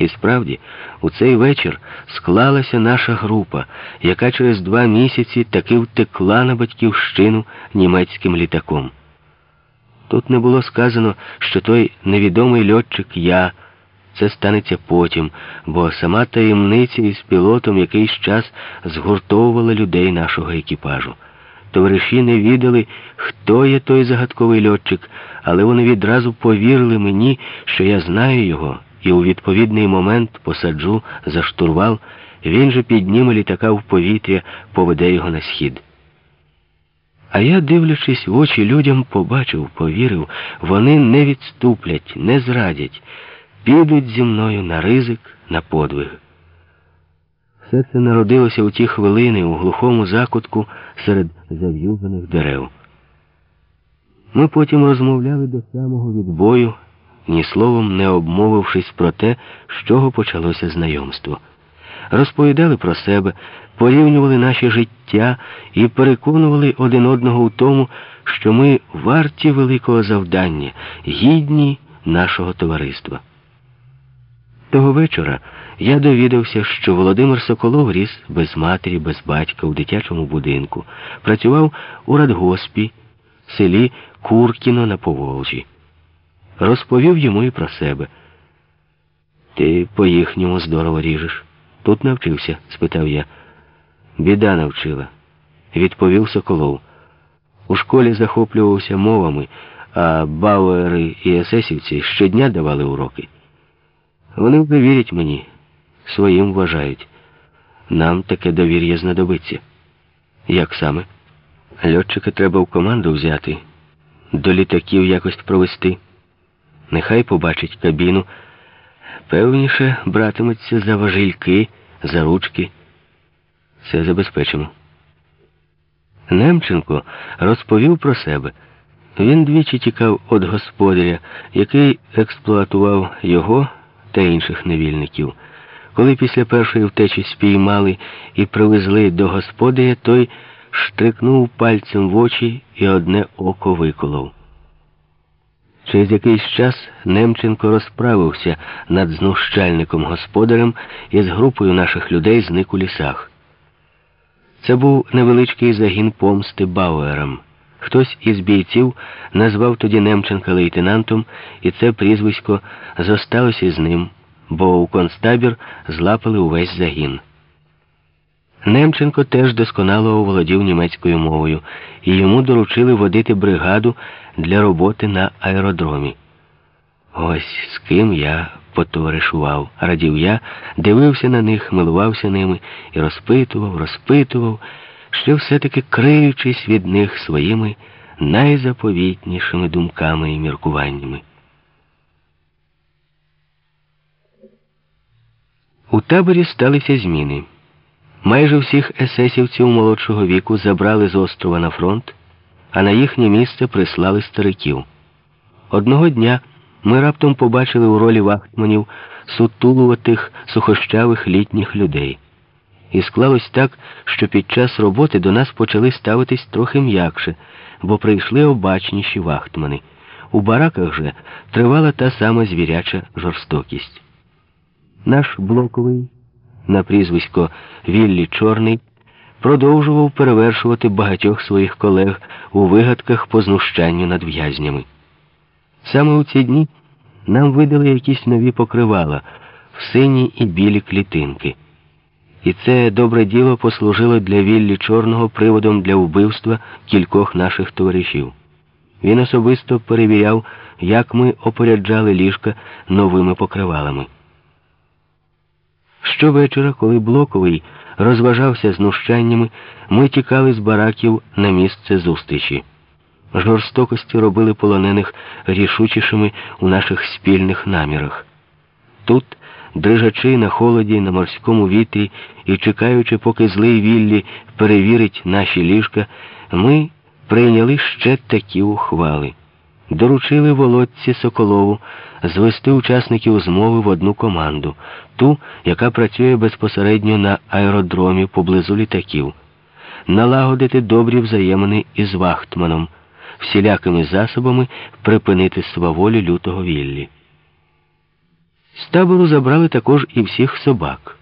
І справді, у цей вечір склалася наша група, яка через два місяці таки втекла на батьківщину німецьким літаком. Тут не було сказано, що той невідомий льотчик я. Це станеться потім, бо сама таємниця із пілотом якийсь час згуртовувала людей нашого екіпажу. Товариші не відали, хто є той загадковий льотчик, але вони відразу повірили мені, що я знаю його, і у відповідний момент посаджу за штурвал, він же підніме літака в повітря, поведе його на схід. А я, дивлячись в очі людям, побачив, повірив, вони не відступлять, не зрадять, підуть зі мною на ризик, на подвиг. Все це народилося у ті хвилини у глухому закутку серед зав'юганих дерев. Ми потім розмовляли до самого відбою, ні словом не обмовившись про те, з чого почалося знайомство. Розповідали про себе, порівнювали наші життя і переконували один одного у тому, що ми варті великого завдання, гідні нашого товариства. Того вечора я довідався, що Володимир Соколов ріс без матері, без батька у дитячому будинку, працював у радгоспі, селі Куркіно на Поволжі. Розповів йому і про себе. Ти по їхньому здорово ріжеш. Тут навчився? спитав я. Біда навчила, відповів Соколов. У школі захоплювався мовами, а бауери і есесівці щодня давали уроки. Вони вже вірять мені, своїм вважають. Нам таке довір'я знадобиться. Як саме? Льотчика треба в команду взяти, до літаків якось провести. Нехай побачить кабіну. Певніше братиметься за важільки, за ручки. Все забезпечимо. Немченко розповів про себе. Він двічі тікав від господаря, який експлуатував його та інших невільників. Коли після першої втечі спіймали і привезли до господаря, той штрикнув пальцем в очі і одне око виколов. Через якийсь час Немченко розправився над знущальником господарем і з групою наших людей зник у лісах. Це був невеличкий загін помсти Бауерам. Хтось із бійців назвав тоді Немченка лейтенантом, і це прізвисько зосталося з ним, бо у концтабір злапали увесь загін. Немченко теж досконало оволодів німецькою мовою, і йому доручили водити бригаду для роботи на аеродромі. Ось з ким я потоваришував, радів я, дивився на них, милувався ними і розпитував, розпитував, що все-таки криючись від них своїми найзаповітнішими думками і міркуваннями. У таборі сталися зміни. Майже всіх есесівців молодшого віку забрали з острова на фронт, а на їхнє місце прислали стариків. Одного дня ми раптом побачили у ролі вахтманів сутулуватих сухощавих літніх людей. І склалось так, що під час роботи до нас почали ставитись трохи м'якше, бо прийшли обачніші вахтмани. У бараках же тривала та сама звіряча жорстокість. Наш блоковий на прізвисько Віллі Чорний продовжував перевершувати багатьох своїх колег у вигадках по знущанню над в'язнями. Саме у ці дні нам видали якісь нові покривала в сині і білі клітинки. І це добре діло послужило для Віллі Чорного приводом для вбивства кількох наших товаришів. Він особисто перевіряв, як ми опоряджали ліжка новими покривалами. Щовечора, коли Блоковий розважався знущаннями, ми тікали з бараків на місце зустрічі. Жорстокості робили полонених рішучішими у наших спільних намірах. Тут, дрижачи на холоді, на морському вітрі і чекаючи, поки злий Віллі перевірить наші ліжка, ми прийняли ще такі ухвали. Доручили володці Соколову звести учасників змови в одну команду, ту, яка працює безпосередньо на аеродромі поблизу літаків, налагодити добрі взаємини із Вахтманом, всілякими засобами припинити сваволю лютого Віллі. З табору забрали також і всіх собак.